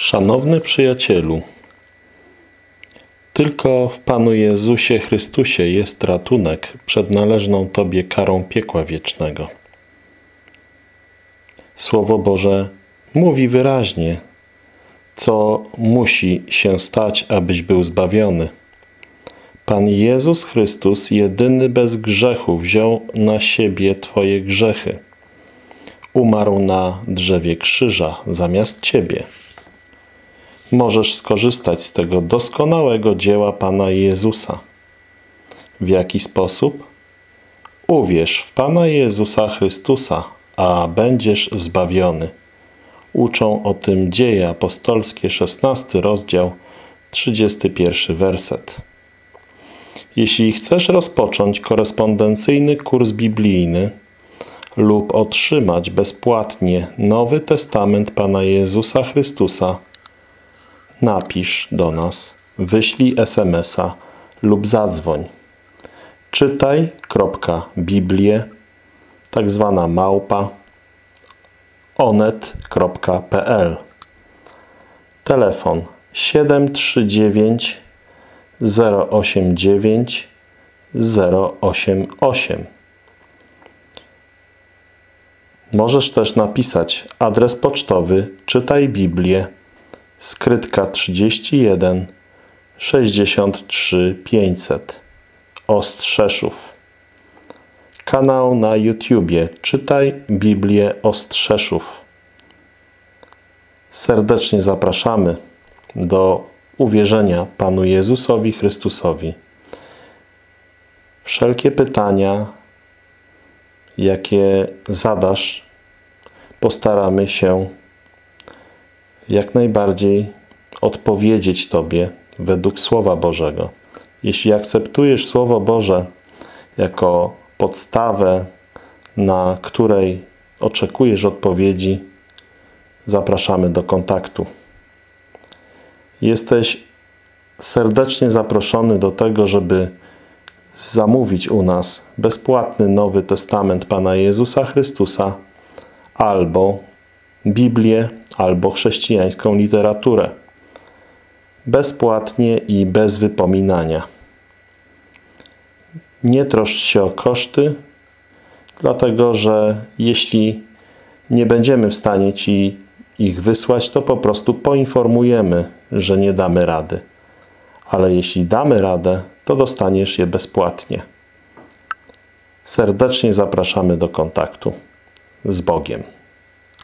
Szanowny przyjacielu, tylko w Panu Jezusie Chrystusie jest ratunek przed należną Tobie karą piekła wiecznego. Słowo Boże mówi wyraźnie, co musi się stać, abyś był zbawiony. Pan Jezus Chrystus, jedyny bez grzechu, wziął na siebie Twoje grzechy. Umarł na drzewie krzyża zamiast Ciebie możesz skorzystać z tego doskonałego dzieła Pana Jezusa. W jaki sposób? Uwierz w Pana Jezusa Chrystusa, a będziesz zbawiony. Uczą o tym dzieje apostolskie, 16 rozdział, 31 werset. Jeśli chcesz rozpocząć korespondencyjny kurs biblijny lub otrzymać bezpłatnie Nowy Testament Pana Jezusa Chrystusa, napisz do nas, wyślij SMS-a lub zadzwoń. Czytaj.biblię, tak zwana małpa, onet.pl Telefon 739 089 088 Możesz też napisać adres pocztowy Czytaj Biblię skrytka 31 63 500 Ostrzeszów. Kanał na YouTubie. Czytaj Biblię Ostrzeszów. Serdecznie zapraszamy do uwierzenia Panu Jezusowi Chrystusowi. Wszelkie pytania, jakie zadasz, postaramy się jak najbardziej odpowiedzieć Tobie według Słowa Bożego. Jeśli akceptujesz Słowo Boże jako podstawę, na której oczekujesz odpowiedzi, zapraszamy do kontaktu. Jesteś serdecznie zaproszony do tego, żeby zamówić u nas bezpłatny Nowy Testament Pana Jezusa Chrystusa albo Biblię albo chrześcijańską literaturę. Bezpłatnie i bez wypominania. Nie troszcz się o koszty, dlatego że jeśli nie będziemy w stanie Ci ich wysłać, to po prostu poinformujemy, że nie damy rady. Ale jeśli damy radę, to dostaniesz je bezpłatnie. Serdecznie zapraszamy do kontaktu. Z Bogiem.